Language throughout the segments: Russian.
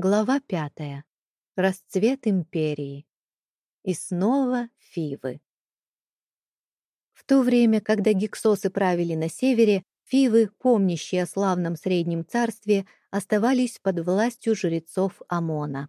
Глава пятая. Расцвет империи. И снова Фивы. В то время, когда гиксосы правили на севере, Фивы, помнящие о славном Среднем Царстве, оставались под властью жрецов Амона.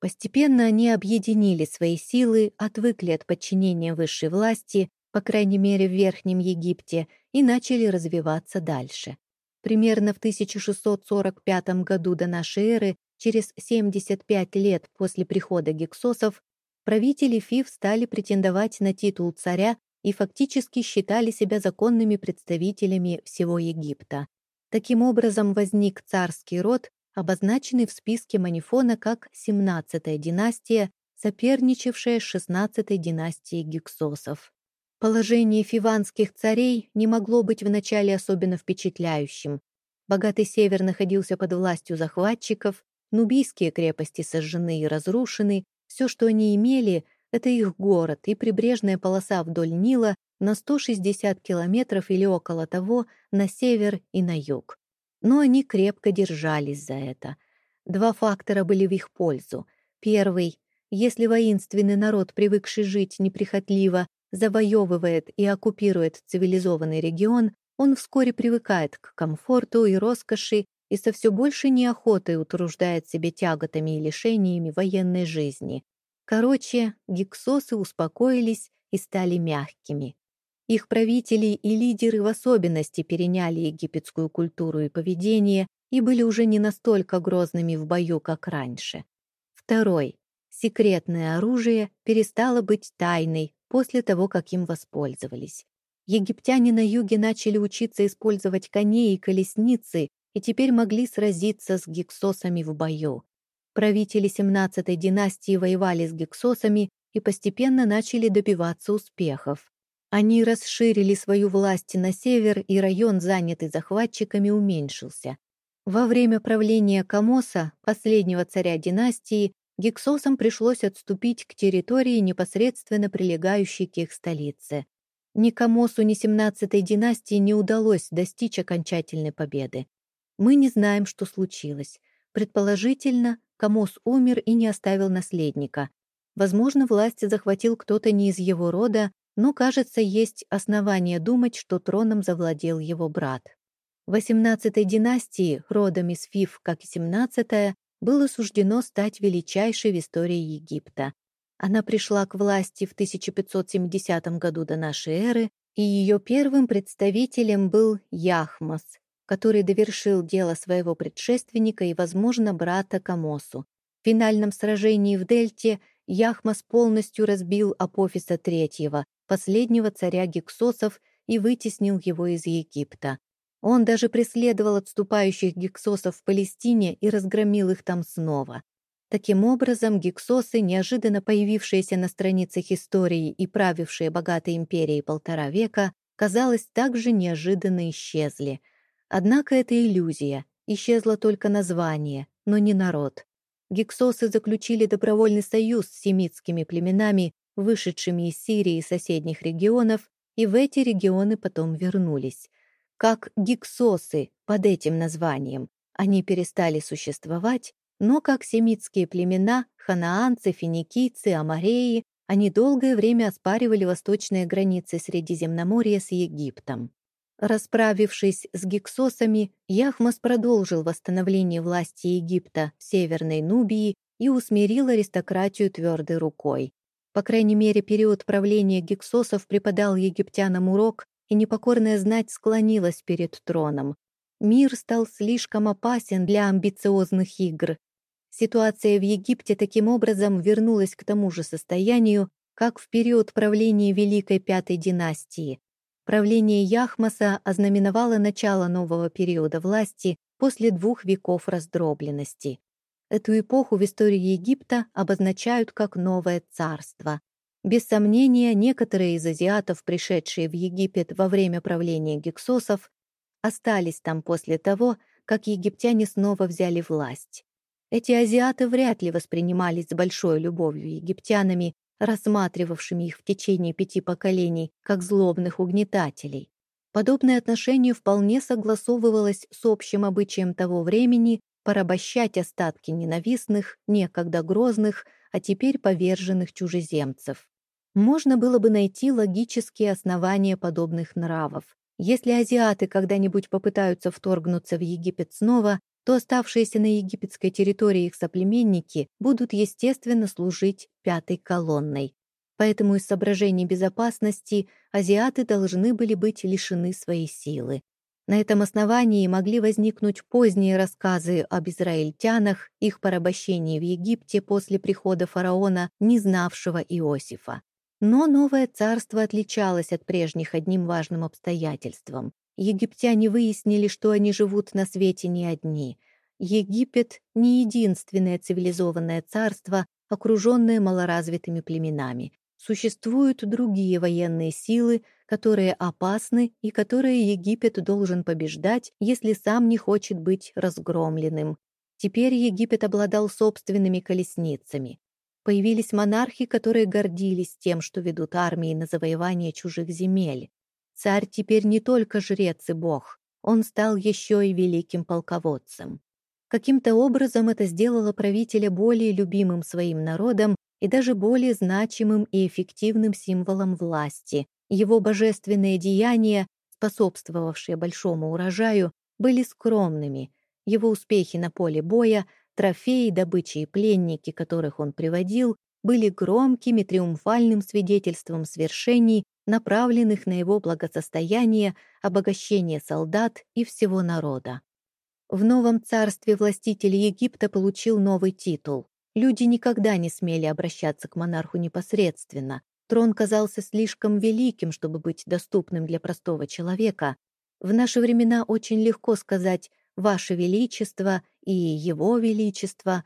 Постепенно они объединили свои силы, отвыкли от подчинения высшей власти, по крайней мере в Верхнем Египте, и начали развиваться дальше. Примерно в 1645 году до нашей эры, через 75 лет после прихода гексосов, правители Фив стали претендовать на титул царя и фактически считали себя законными представителями всего Египта. Таким образом возник царский род, обозначенный в списке Манифона как 17-я династия, соперничавшая с 16-й династией гексосов. Положение фиванских царей не могло быть вначале особенно впечатляющим. Богатый север находился под властью захватчиков, нубийские крепости сожжены и разрушены, все, что они имели, это их город и прибрежная полоса вдоль Нила на 160 километров или около того на север и на юг но они крепко держались за это. Два фактора были в их пользу. Первый — если воинственный народ, привыкший жить неприхотливо, завоевывает и оккупирует цивилизованный регион, он вскоре привыкает к комфорту и роскоши и со все большей неохотой утруждает себе тяготами и лишениями военной жизни. Короче, гиксосы успокоились и стали мягкими. Их правители и лидеры в особенности переняли египетскую культуру и поведение и были уже не настолько грозными в бою, как раньше. Второй. Секретное оружие перестало быть тайной после того, как им воспользовались. Египтяне на юге начали учиться использовать коней и колесницы и теперь могли сразиться с гексосами в бою. Правители 17-й династии воевали с гексосами и постепенно начали добиваться успехов. Они расширили свою власть на север, и район, занятый захватчиками, уменьшился. Во время правления Камоса, последнего царя династии, гексосам пришлось отступить к территории, непосредственно прилегающей к их столице. Ни Камосу, ни 17-й династии не удалось достичь окончательной победы. Мы не знаем, что случилось. Предположительно, Камос умер и не оставил наследника. Возможно, власть захватил кто-то не из его рода, но, кажется, есть основания думать, что троном завладел его брат. В 18-й династии, родом из Фиф, как и 17-я, было суждено стать величайшей в истории Египта. Она пришла к власти в 1570 году до нашей эры, и ее первым представителем был Яхмос, который довершил дело своего предшественника и, возможно, брата Камосу. В финальном сражении в Дельте Яхмос полностью разбил Апофиса III, последнего царя гексосов, и вытеснил его из Египта. Он даже преследовал отступающих гексосов в Палестине и разгромил их там снова. Таким образом, гексосы, неожиданно появившиеся на страницах истории и правившие богатой империей полтора века, казалось, также неожиданно исчезли. Однако это иллюзия. Исчезло только название, но не народ. Гексосы заключили добровольный союз с семитскими племенами, вышедшими из Сирии и соседних регионов, и в эти регионы потом вернулись. Как гиксосы под этим названием. Они перестали существовать, но как семитские племена, ханаанцы, финикийцы, амареи, они долгое время оспаривали восточные границы Средиземноморья с Египтом. Расправившись с гиксосами, Яхмос продолжил восстановление власти Египта в Северной Нубии и усмирил аристократию твердой рукой. По крайней мере, период правления гексосов преподал египтянам урок, и непокорная знать склонилась перед троном. Мир стал слишком опасен для амбициозных игр. Ситуация в Египте таким образом вернулась к тому же состоянию, как в период правления Великой Пятой династии. Правление Яхмаса ознаменовало начало нового периода власти после двух веков раздробленности. Эту эпоху в истории Египта обозначают как новое царство. Без сомнения, некоторые из азиатов, пришедшие в Египет во время правления гексосов, остались там после того, как египтяне снова взяли власть. Эти азиаты вряд ли воспринимались с большой любовью египтянами, рассматривавшими их в течение пяти поколений как злобных угнетателей. Подобное отношение вполне согласовывалось с общим обычаем того времени порабощать остатки ненавистных, некогда грозных, а теперь поверженных чужеземцев. Можно было бы найти логические основания подобных нравов. Если азиаты когда-нибудь попытаются вторгнуться в Египет снова, то оставшиеся на египетской территории их соплеменники будут, естественно, служить пятой колонной. Поэтому из соображений безопасности азиаты должны были быть лишены своей силы. На этом основании могли возникнуть поздние рассказы об израильтянах, их порабощении в Египте после прихода фараона, не знавшего Иосифа. Но новое царство отличалось от прежних одним важным обстоятельством. Египтяне выяснили, что они живут на свете не одни. Египет — не единственное цивилизованное царство, окруженное малоразвитыми племенами. Существуют другие военные силы, которые опасны и которые Египет должен побеждать, если сам не хочет быть разгромленным. Теперь Египет обладал собственными колесницами. Появились монархи, которые гордились тем, что ведут армии на завоевание чужих земель. Царь теперь не только жрец и бог, он стал еще и великим полководцем. Каким-то образом это сделало правителя более любимым своим народом и даже более значимым и эффективным символом власти. Его божественные деяния, способствовавшие большому урожаю, были скромными. Его успехи на поле боя, трофеи, добычи и пленники, которых он приводил, были громким и триумфальным свидетельством свершений, направленных на его благосостояние, обогащение солдат и всего народа. В новом царстве властитель Египта получил новый титул. Люди никогда не смели обращаться к монарху непосредственно. Трон казался слишком великим, чтобы быть доступным для простого человека. В наши времена очень легко сказать «Ваше Величество» и «Его Величество».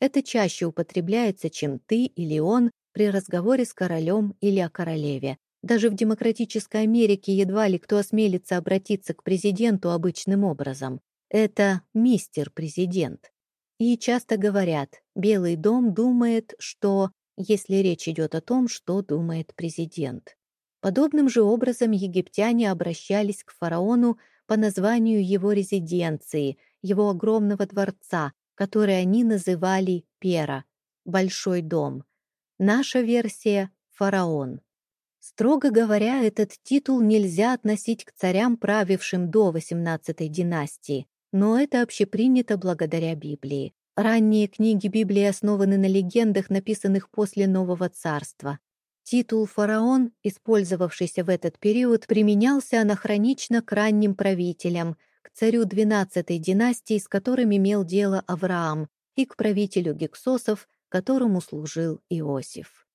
Это чаще употребляется, чем «ты» или «он» при разговоре с королем или о королеве. Даже в демократической Америке едва ли кто осмелится обратиться к президенту обычным образом. Это мистер президент. И часто говорят, Белый дом думает, что, если речь идет о том, что думает президент. Подобным же образом египтяне обращались к фараону по названию его резиденции, его огромного дворца, который они называли Пера, Большой дом. Наша версия — фараон. Строго говоря, этот титул нельзя относить к царям, правившим до XVIII династии, но это общепринято благодаря Библии. Ранние книги Библии основаны на легендах, написанных после Нового Царства. Титул «фараон», использовавшийся в этот период, применялся анахронично к ранним правителям, к царю XII династии, с которым имел дело Авраам, и к правителю гексосов, которому служил Иосиф.